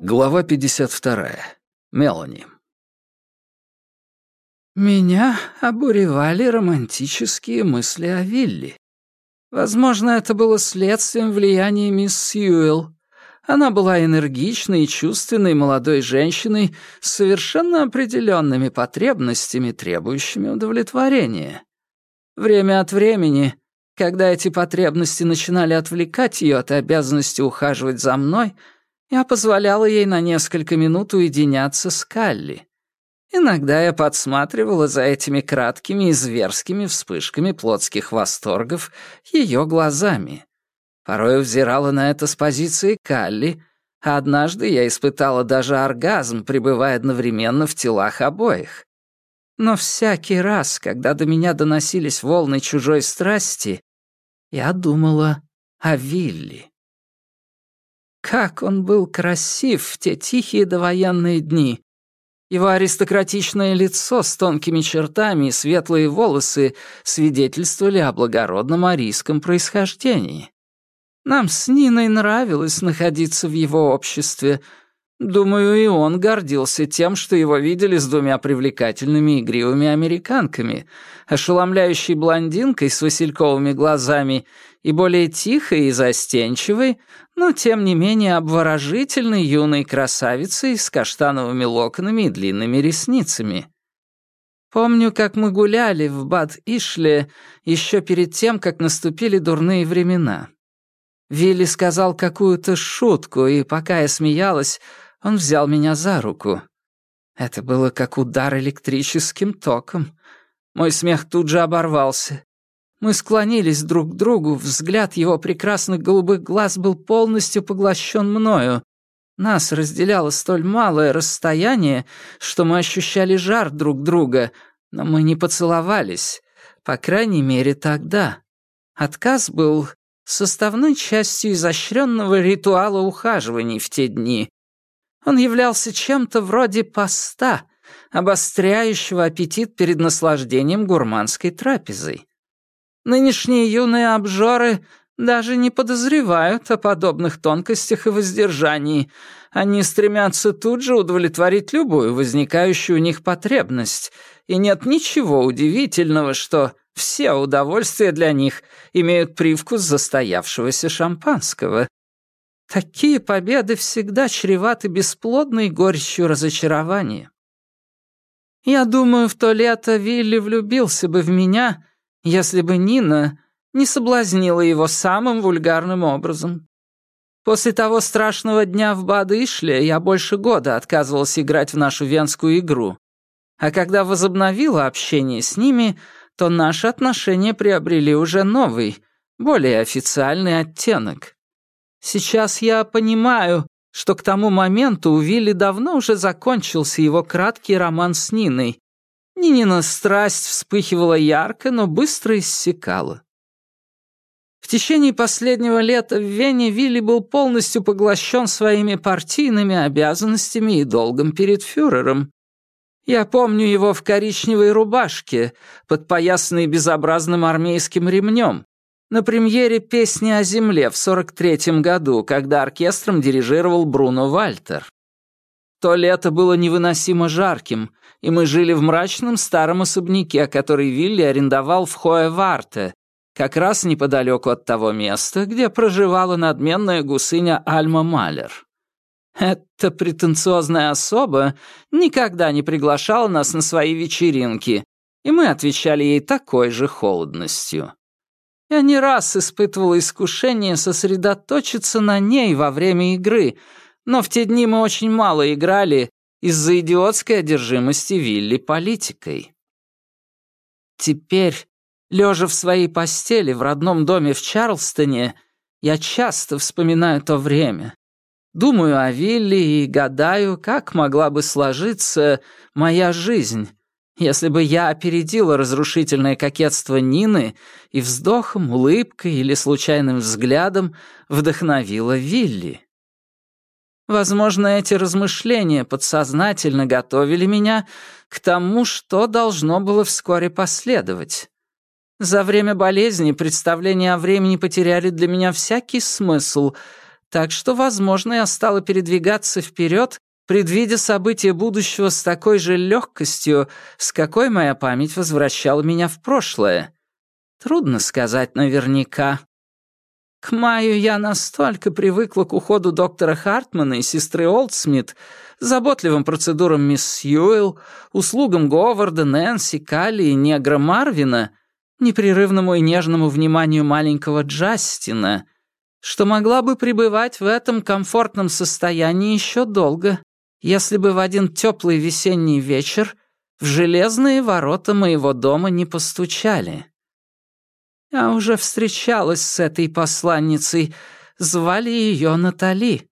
Глава 52. Мелани. Меня обуревали романтические мысли о Вилли. Возможно, это было следствием влияния мисс Сьюэлл. Она была энергичной и чувственной молодой женщиной с совершенно определенными потребностями, требующими удовлетворения. Время от времени, когда эти потребности начинали отвлекать ее от обязанности ухаживать за мной — я позволяла ей на несколько минут уединяться с Калли. Иногда я подсматривала за этими краткими и зверскими вспышками плотских восторгов ее глазами. Порой взирала на это с позиции Калли, а однажды я испытала даже оргазм, пребывая одновременно в телах обоих. Но всякий раз, когда до меня доносились волны чужой страсти, я думала о Вилли. Как он был красив в те тихие довоенные дни. Его аристократичное лицо с тонкими чертами и светлые волосы свидетельствовали о благородном арийском происхождении. Нам с Ниной нравилось находиться в его обществе. Думаю, и он гордился тем, что его видели с двумя привлекательными игривыми американками, ошеломляющей блондинкой с васильковыми глазами и более тихой и застенчивой, но тем не менее обворожительной юной красавицей с каштановыми локонами и длинными ресницами. Помню, как мы гуляли в Бад-Ишле еще перед тем, как наступили дурные времена. Вилли сказал какую-то шутку, и пока я смеялась, он взял меня за руку. Это было как удар электрическим током. Мой смех тут же оборвался. Мы склонились друг к другу, взгляд его прекрасных голубых глаз был полностью поглощен мною. Нас разделяло столь малое расстояние, что мы ощущали жар друг друга, но мы не поцеловались, по крайней мере, тогда. Отказ был составной частью изощренного ритуала ухаживаний в те дни. Он являлся чем-то вроде поста, обостряющего аппетит перед наслаждением гурманской трапезой. Нынешние юные обжоры даже не подозревают о подобных тонкостях и воздержании. Они стремятся тут же удовлетворить любую возникающую у них потребность, и нет ничего удивительного, что все удовольствия для них имеют привкус застоявшегося шампанского. Такие победы всегда чреваты бесплодной горечью разочарования. Я думаю, в то лето Вилли влюбился бы в меня — если бы Нина не соблазнила его самым вульгарным образом. После того страшного дня в Бадышле я больше года отказывался играть в нашу венскую игру. А когда возобновила общение с ними, то наши отношения приобрели уже новый, более официальный оттенок. Сейчас я понимаю, что к тому моменту у Вилли давно уже закончился его краткий роман с Ниной, Нинина страсть вспыхивала ярко, но быстро иссякала. В течение последнего лета в Вене Вилли был полностью поглощен своими партийными обязанностями и долгом перед фюрером. Я помню его в коричневой рубашке, подпоясанной безобразным армейским ремнем, на премьере «Песни о земле» в 43-м году, когда оркестром дирижировал Бруно Вальтер. То лето было невыносимо жарким, и мы жили в мрачном старом особняке, который Вилли арендовал в Хоэ-Варте, как раз неподалеку от того места, где проживала надменная гусыня Альма Малер. Эта претенциозная особа никогда не приглашала нас на свои вечеринки, и мы отвечали ей такой же холодностью. Я не раз испытывал искушение сосредоточиться на ней во время игры — но в те дни мы очень мало играли из-за идиотской одержимости Вилли политикой. Теперь, лежа в своей постели в родном доме в Чарлстоне, я часто вспоминаю то время. Думаю о Вилли и гадаю, как могла бы сложиться моя жизнь, если бы я опередила разрушительное кокетство Нины и вздохом, улыбкой или случайным взглядом вдохновила Вилли. Возможно, эти размышления подсознательно готовили меня к тому, что должно было вскоре последовать. За время болезни представления о времени потеряли для меня всякий смысл, так что, возможно, я стала передвигаться вперед, предвидя события будущего с такой же легкостью, с какой моя память возвращала меня в прошлое. Трудно сказать наверняка. К маю я настолько привыкла к уходу доктора Хартмана и сестры Олдсмит, заботливым процедурам мисс Сьюэлл, услугам Говарда, Нэнси, Калли и негра Марвина, непрерывному и нежному вниманию маленького Джастина, что могла бы пребывать в этом комфортном состоянии еще долго, если бы в один теплый весенний вечер в железные ворота моего дома не постучали. Я уже встречалась с этой посланницей, звали ее Натали.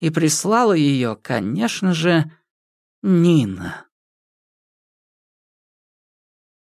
И прислала ее, конечно же, Нина.